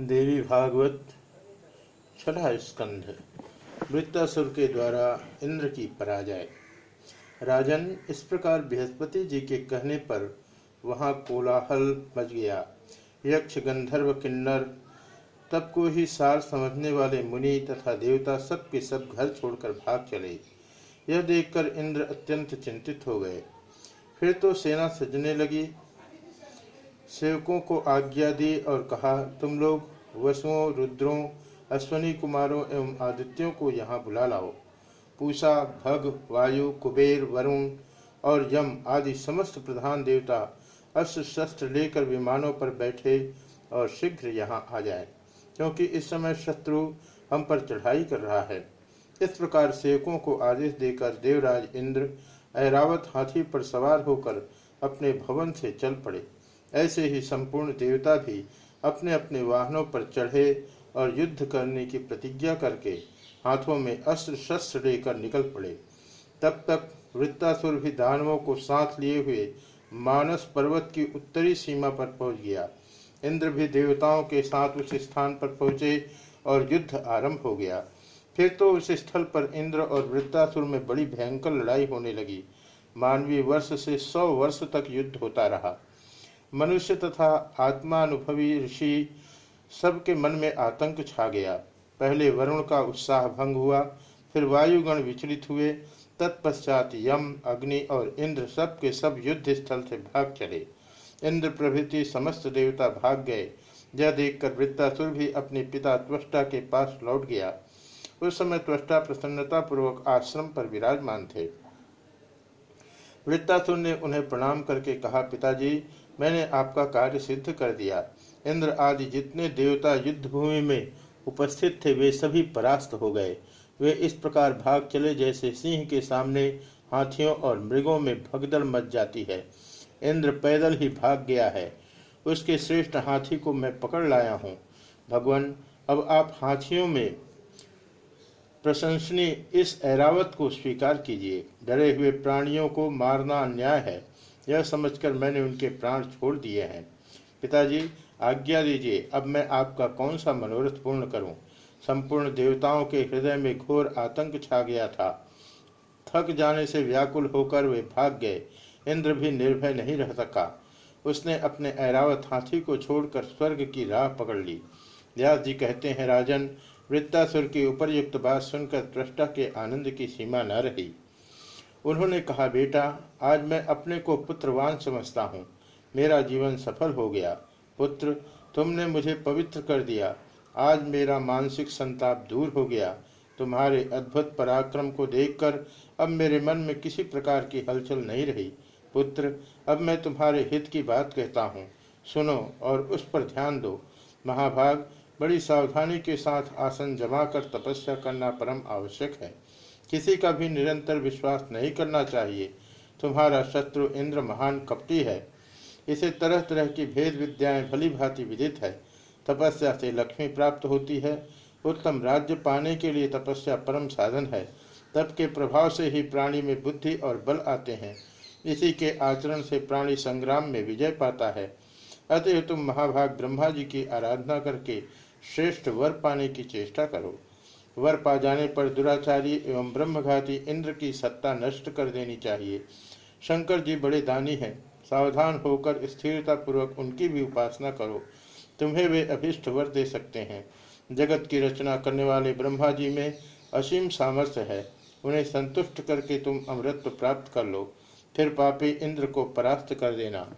देवी भागवत छठा स्कंध। वृत्तासुर के द्वारा इंद्र की पराजय। राजन इस प्रकार बृहस्पति जी के कहने पर वहाँ कोलाहल मच गया। यक्ष, गंधर्व, किन्नर, तब को ही सार समझने वाले मुनि तथा देवता सब के सब घर छोड़कर भाग चले। यह देखकर इंद्र अत्यंत चिंतित हो गए। फिर तो सेना सजने लगी। सेवकों को आज्ञा दी और कहा, तुम लोग वसुओं, रुद्रों, अश्वनी कुमारों एवं आदित्यों को यहाँ बुला लाओ। पूषा भग, वायु, कुबेर, वरुण और यम आदि समस्त प्रधान देवता अस्त्र शस्त्र लेकर विमानों पर बैठे और शीघ्र यहाँ आ जाए, क्योंकि इस समय शत्रु हम पर चढ़ाई कर रहा है। इस प्रकार सेवकों को आदेश देकर देवराज इंद्र, ऐरावत हाथी पर सवार होकर अपने भवन से चल पड़े। ऐसे ही संपूर्ण देवता भी अपने अपने वाहनों पर चढ़े और युद्ध करने की प्रतिज्ञा करके हाथों में अस्त्र शस्त्र लेकर निकल पड़े। तब तक वृत्तासुर भी दानवों को साथ लिए हुए मानस पर्वत की उत्तरी सीमा पर पहुँच गया। इंद्र भी देवताओं के साथ उस स्थान पर पहुँचे और युद्ध आरंभ हो गया। फिर तो उस स्थल पर इंद्र और वृत्तासुर में बड़ी भयंकर लड़ाई होने लगी। मानवीय वर्ष से सौ वर्ष तक युद्ध होता रहा। मनुष्य तथा आत्मानुभवी ऋषि सबके मन में आतंक छा गया। पहले वरुण का उत्साह भंग हुआ, फिर वायुगण विचलित हुए। तत्पश्चात यम, अग्नि और इंद्र सब के सब युद्ध स्थल से भाग चले। इंद्र प्रभृति समस्त देवता भाग गए। यह देखकर वृत्तासुर भी अपने पिता त्वष्टा के पास लौट गया। उस समय त्वष्टा प्रसन्नता पूर्वक आश्रम पर विराजमान थे। वृत्तासुर ने उन्हें प्रणाम करके कहा, पिताजी मैंने आपका कार्य सिद्ध कर दिया। इंद्र आदि जितने देवता युद्ध भूमि में उपस्थित थे, वे सभी परास्त हो गए। वे इस प्रकार भाग चले जैसे सिंह के सामने हाथियों और मृगों में भगदड़ मच जाती है। इंद्र पैदल ही भाग गया है। उसके श्रेष्ठ हाथी को मैं पकड़ लाया हूँ। भगवान, अब आप हाथियों में प्रशंसनीय इस ऐरावत को स्वीकार कीजिए। डरे हुए प्राणियों को मारना अन्याय है। यह समझकर मैंने उनके प्राण छोड़ दिए हैं। पिताजी, आज्ञा दीजिए, अब मैं आपका कौन सा मनोरथ पूर्ण करूँ? संपूर्ण देवताओं के हृदय में घोर आतंक छा गया था। थक जाने से व्याकुल होकर वे भाग गए। इंद्र भी निर्भय नहीं रह सका। उसने अपने ऐरावत हाथी को छोड़कर स्वर्ग की राह पकड़ ली। व्यास जी कहते हैं, राजन वृत्तासुर की उपरयुक्त बात सुनकर त्वष्टा के आनंद की सीमा न रही। उन्होंने कहा, बेटा, आज मैं अपने को पुत्रवान समझता हूँ। मेरा जीवन सफल हो गया। पुत्र, तुमने मुझे पवित्र कर दिया। आज मेरा मानसिक संताप दूर हो गया। तुम्हारे अद्भुत पराक्रम को देखकर अब मेरे मन में किसी प्रकार की हलचल नहीं रही। पुत्र, अब मैं तुम्हारे हित की बात कहता हूँ। सुनो और उस पर ध्यान दो। महाभाग, बड़ी सावधानी के साथ आसन जमा कर तपस्या करना परम आवश्यक है। किसी का भी निरंतर विश्वास नहीं करना चाहिए। तुम्हारा शत्रु इंद्र महान कपटी है। इसे तरह तरह की भेद विद्याएँ भली भांति विदित है। तपस्या से लक्ष्मी प्राप्त होती है। उत्तम राज्य पाने के लिए तपस्या परम साधन है। तप के प्रभाव से ही प्राणी में बुद्धि और बल आते हैं। इसी के आचरण से प्राणी संग्राम में विजय पाता है। अतः तुम महाभाग ब्रह्मा जी की आराधना करके श्रेष्ठ वर पाने की चेष्टा करो। वर पा जाने पर दुराचारी एवं ब्रह्मघाती इंद्र की सत्ता नष्ट कर देनी चाहिए। शंकर जी बड़े दानी हैं। सावधान होकर स्थिरता पूर्वक उनकी भी उपासना करो। तुम्हें वे अभिष्ट वर दे सकते हैं। जगत की रचना करने वाले ब्रह्मा जी में असीम सामर्थ्य है। उन्हें संतुष्ट करके तुम अमृत प्राप्त कर लो। फिर पापी इंद्र को परास्त कर देना।